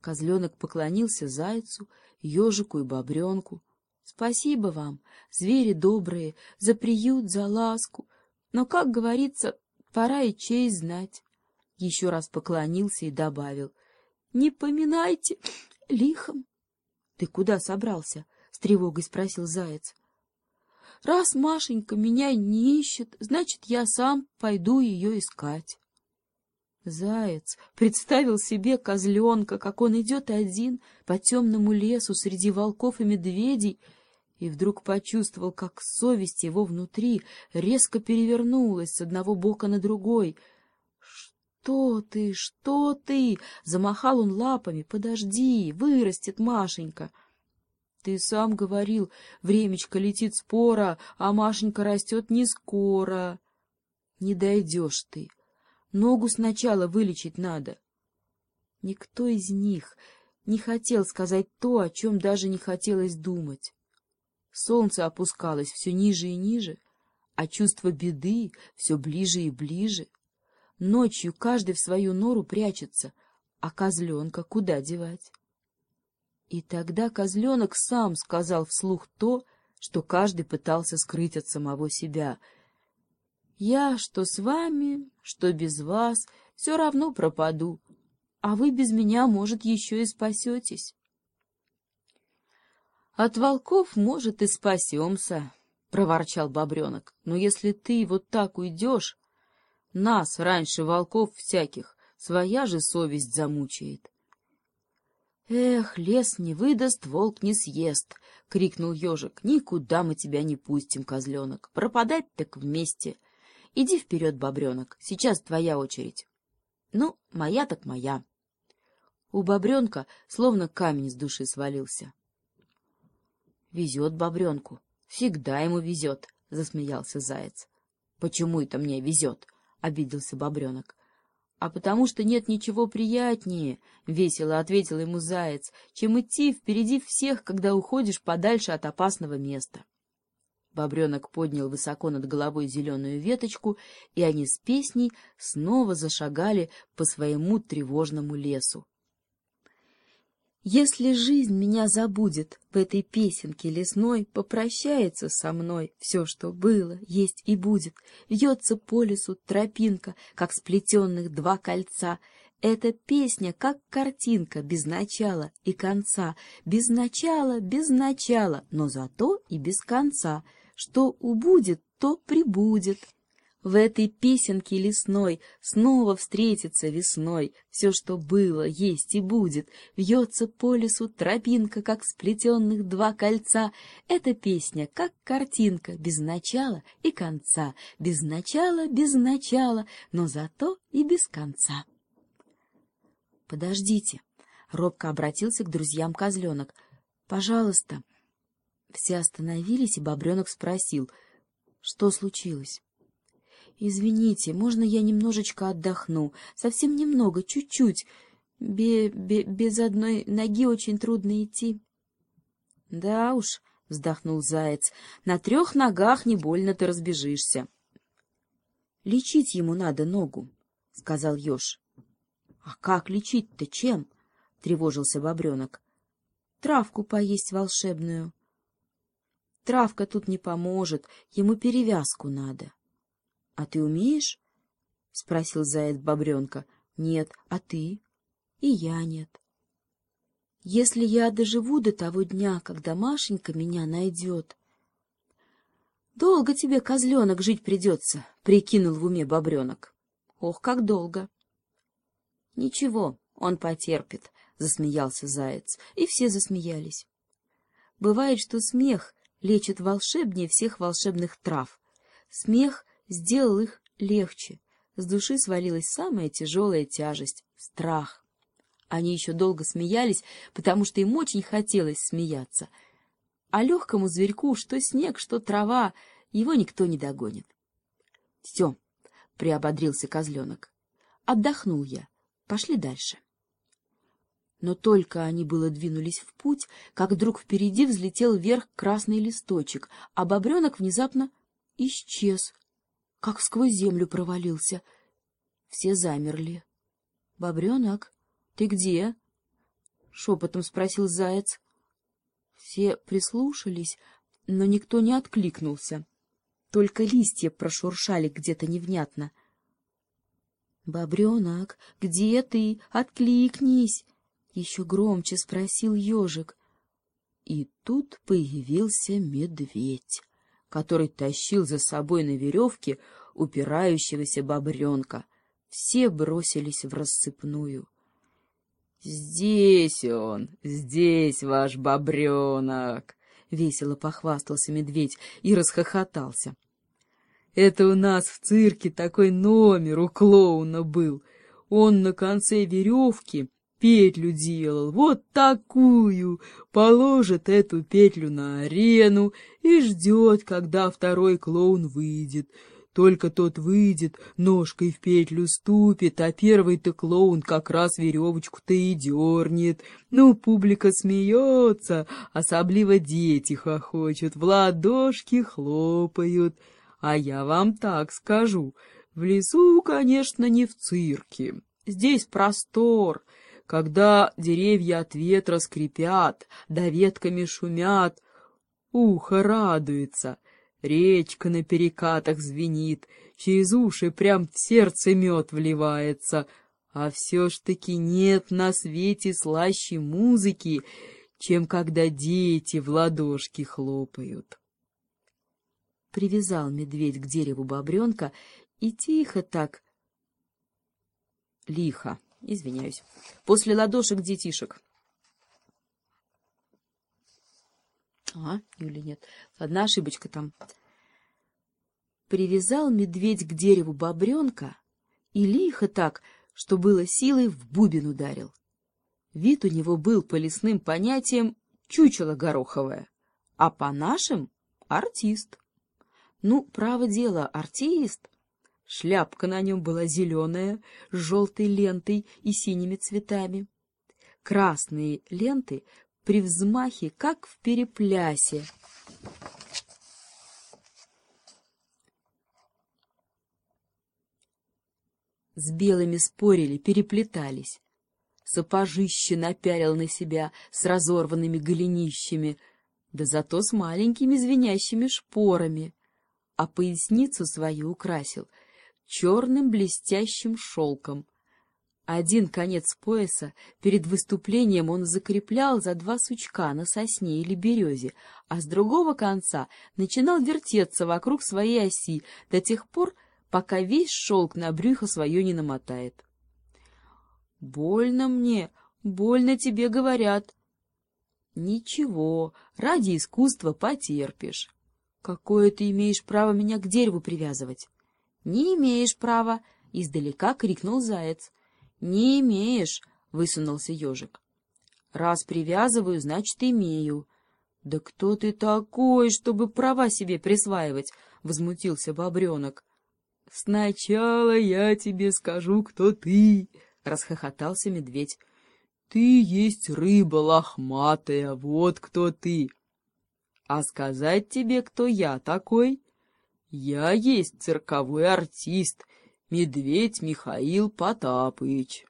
Козленок поклонился зайцу, ежику и бобренку. — Спасибо вам, звери добрые, за приют, за ласку. Но, как говорится, пора и честь знать. Еще раз поклонился и добавил. — Не поминайте лихом. — Ты куда собрался? — с тревогой спросил заяц. — Раз Машенька меня не ищет, значит, я сам пойду ее искать. Заяц представил себе козленка, как он идет один по темному лесу среди волков и медведей, и вдруг почувствовал, как совесть его внутри резко перевернулась с одного бока на другой. «Что ты, что ты?» — замахал он лапами. «Подожди, вырастет Машенька». «Ты сам говорил, времечко летит спора, а Машенька растет не скоро». «Не дойдешь ты». Ногу сначала вылечить надо. Никто из них не хотел сказать то, о чем даже не хотелось думать. Солнце опускалось все ниже и ниже, а чувство беды все ближе и ближе. Ночью каждый в свою нору прячется, а козленка куда девать? И тогда козленок сам сказал вслух то, что каждый пытался скрыть от самого себя — я, что с вами, что без вас, все равно пропаду, а вы без меня, может, еще и спасетесь. — От волков, может, и спасемся, — проворчал бобренок, — но если ты вот так уйдешь, нас, раньше волков всяких, своя же совесть замучает. — Эх, лес не выдаст, волк не съест, — крикнул ежик, — никуда мы тебя не пустим, козленок, пропадать так вместе — Иди вперед, бобренок, сейчас твоя очередь. Ну, моя так моя. У бобренка словно камень с души свалился. Везет бобренку, всегда ему везет, — засмеялся заяц. — Почему это мне везет? — обиделся бобренок. — А потому что нет ничего приятнее, — весело ответил ему заяц, — чем идти впереди всех, когда уходишь подальше от опасного места. Бобренок поднял высоко над головой зеленую веточку, и они с песней снова зашагали по своему тревожному лесу. Если жизнь меня забудет в этой песенке лесной, Попрощается со мной все, что было, есть и будет. Вьется по лесу тропинка, как сплетенных два кольца. Эта песня, как картинка, без начала и конца, Без начала, без начала, но зато и без конца — что убудет, то прибудет. В этой песенке лесной снова встретится весной. Все, что было, есть и будет. Вьется по лесу тропинка, как сплетенных два кольца. Эта песня, как картинка, без начала и конца. Без начала, без начала, но зато и без конца. Подождите, — робко обратился к друзьям козленок. — Пожалуйста, — все остановились, и Бобренок спросил, что случилось. — Извините, можно я немножечко отдохну? Совсем немного, чуть-чуть. Бе -бе Без одной ноги очень трудно идти. — Да уж, — вздохнул заяц, — на трех ногах не больно ты разбежишься. — Лечить ему надо ногу, — сказал еж. — А как лечить-то чем? — тревожился бобренок. — Травку поесть волшебную. — Травка тут не поможет, ему перевязку надо. — А ты умеешь? — спросил заяц бобренка. — Нет. А ты? — И я нет. — Если я доживу до того дня, когда Машенька меня найдет... — Долго тебе, козленок, жить придется, — прикинул в уме бобренок. — Ох, как долго! — Ничего, он потерпит, — засмеялся заяц, и все засмеялись. Бывает, что смех лечит волшебнее всех волшебных трав. Смех сделал их легче. С души свалилась самая тяжелая тяжесть — страх. Они еще долго смеялись, потому что им очень хотелось смеяться. А легкому зверьку, что снег, что трава, его никто не догонит. — Все, — приободрился козленок. — Отдохнул я. Пошли дальше. — но только они было двинулись в путь, как вдруг впереди взлетел вверх красный листочек, а бобренок внезапно исчез, как сквозь землю провалился. Все замерли. — Бобренок, ты где? — шепотом спросил заяц. Все прислушались, но никто не откликнулся. Только листья прошуршали где-то невнятно. — Бобренок, где ты? Откликнись! — еще громче спросил ежик. И тут появился медведь, который тащил за собой на веревке упирающегося бобренка. Все бросились в рассыпную. — Здесь он, здесь ваш бобренок! — весело похвастался медведь и расхохотался. — Это у нас в цирке такой номер у клоуна был. Он на конце веревки петлю делал, вот такую, положит эту петлю на арену и ждет, когда второй клоун выйдет. Только тот выйдет, ножкой в петлю ступит, а первый-то клоун как раз веревочку-то и дернет. Ну, публика смеется, особливо дети хохочут, в ладошки хлопают. А я вам так скажу, в лесу, конечно, не в цирке. Здесь простор, когда деревья от ветра скрипят, да ветками шумят, ухо радуется, речка на перекатах звенит, через уши прям в сердце мед вливается, а все ж таки нет на свете слаще музыки, чем когда дети в ладошки хлопают. Привязал медведь к дереву бобренка и тихо так, лихо, Извиняюсь. После ладошек детишек. А, или нет. Одна ошибочка там. Привязал медведь к дереву бобренка и лихо так, что было силой, в бубен ударил. Вид у него был по лесным понятиям чучело гороховое, а по нашим — артист. Ну, право дело, артист. Шляпка на нем была зеленая, с желтой лентой и синими цветами. Красные ленты при взмахе, как в переплясе. С белыми спорили, переплетались. Сапожище напялил на себя с разорванными голенищами, да зато с маленькими звенящими шпорами, а поясницу свою украсил — черным блестящим шелком. Один конец пояса перед выступлением он закреплял за два сучка на сосне или березе, а с другого конца начинал вертеться вокруг своей оси до тех пор, пока весь шелк на брюхо свое не намотает. — Больно мне, больно тебе говорят. — Ничего, ради искусства потерпишь. Какое ты имеешь право меня к дереву привязывать? — Не имеешь права! — издалека крикнул заяц. — Не имеешь! — высунулся ежик. — Раз привязываю, значит, имею. — Да кто ты такой, чтобы права себе присваивать? — возмутился бобренок. — Сначала я тебе скажу, кто ты! — расхохотался медведь. — Ты есть рыба лохматая, вот кто ты! А сказать тебе, кто я такой? — я есть цирковой артист, медведь Михаил Потапыч.